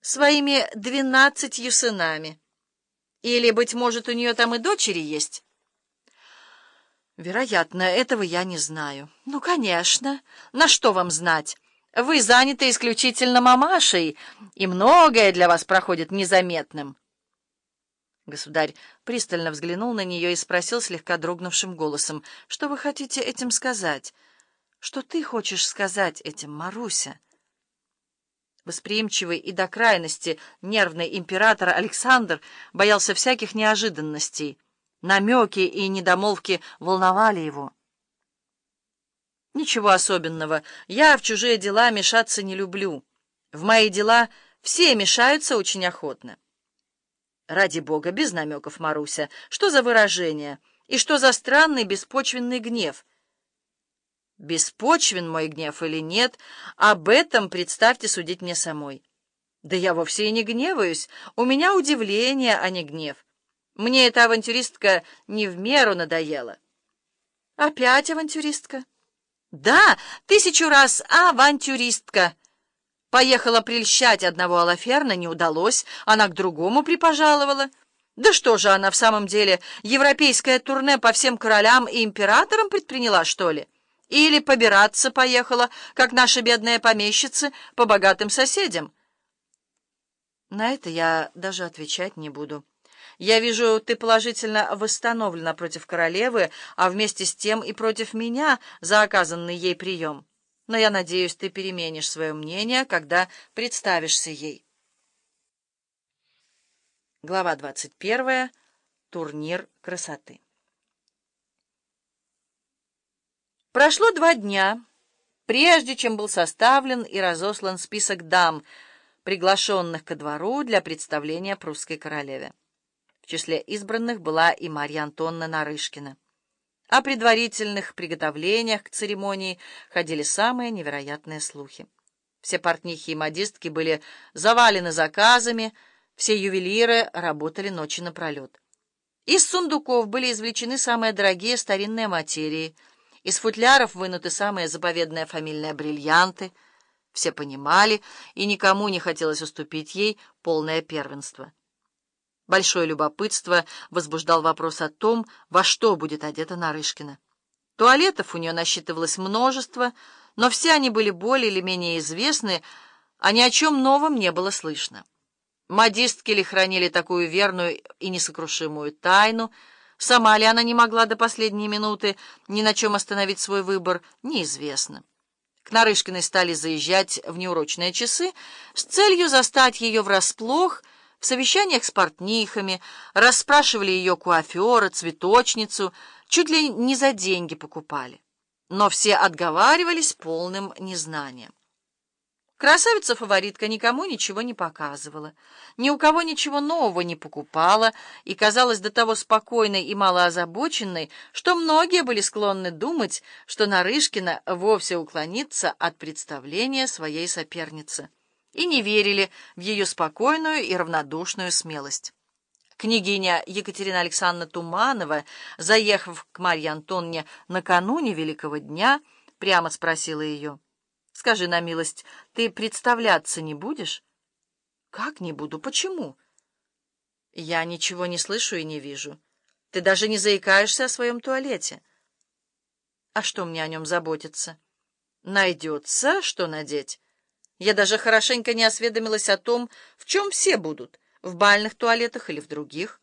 своими двенадцатью сынами. Или, быть может, у нее там и дочери есть? Вероятно, этого я не знаю. Ну, конечно. На что вам знать? Вы заняты исключительно мамашей, и многое для вас проходит незаметным. Государь пристально взглянул на нее и спросил слегка дрогнувшим голосом, «Что вы хотите этим сказать? Что ты хочешь сказать этим, Маруся?» Восприимчивый и до крайности нервный император Александр боялся всяких неожиданностей. Намеки и недомолвки волновали его. «Ничего особенного. Я в чужие дела мешаться не люблю. В мои дела все мешаются очень охотно». «Ради бога, без намеков, Маруся. Что за выражение? И что за странный беспочвенный гнев?» Беспочвен мой гнев или нет, об этом представьте судить мне самой. Да я вовсе и не гневаюсь, у меня удивление, а не гнев. Мне эта авантюристка не в меру надоела. Опять авантюристка? Да, тысячу раз авантюристка. Поехала прельщать одного Алаферна, не удалось, она к другому припожаловала. Да что же она в самом деле, европейское турне по всем королям и императорам предприняла, что ли? Или побираться поехала, как наши бедные помещицы, по богатым соседям? На это я даже отвечать не буду. Я вижу, ты положительно восстановлена против королевы, а вместе с тем и против меня за оказанный ей прием. Но я надеюсь, ты переменишь свое мнение, когда представишься ей. Глава 21. Турнир красоты. Прошло два дня, прежде чем был составлен и разослан список дам, приглашенных ко двору для представления прусской королеве. В числе избранных была и Марья Антонна Нарышкина. О предварительных приготовлениях к церемонии ходили самые невероятные слухи. Все портнихи и модистки были завалены заказами, все ювелиры работали ночи напролет. Из сундуков были извлечены самые дорогие старинные материи — из футляров вынуты самые заповедные фамильные бриллианты. Все понимали, и никому не хотелось уступить ей полное первенство. Большое любопытство возбуждал вопрос о том, во что будет одета Нарышкина. Туалетов у нее насчитывалось множество, но все они были более или менее известны, а ни о чем новом не было слышно. Модистки ли хранили такую верную и несокрушимую тайну — Сама ли она не могла до последней минуты ни на чем остановить свой выбор, неизвестно. К Нарышкиной стали заезжать в неурочные часы с целью застать ее врасплох в совещаниях с портнихами, расспрашивали ее куафера, цветочницу, чуть ли не за деньги покупали. Но все отговаривались полным незнанием. Красавица-фаворитка никому ничего не показывала, ни у кого ничего нового не покупала и казалась до того спокойной и малоозабоченной, что многие были склонны думать, что Нарышкина вовсе уклонится от представления своей соперницы, и не верили в ее спокойную и равнодушную смелость. Княгиня Екатерина Александровна Туманова, заехав к Марье Антонне накануне Великого дня, прямо спросила ее — Скажи на милость, ты представляться не будешь? Как не буду? Почему? Я ничего не слышу и не вижу. Ты даже не заикаешься о своем туалете. А что мне о нем заботиться? Найдется, что надеть. Я даже хорошенько не осведомилась о том, в чем все будут, в бальных туалетах или в других.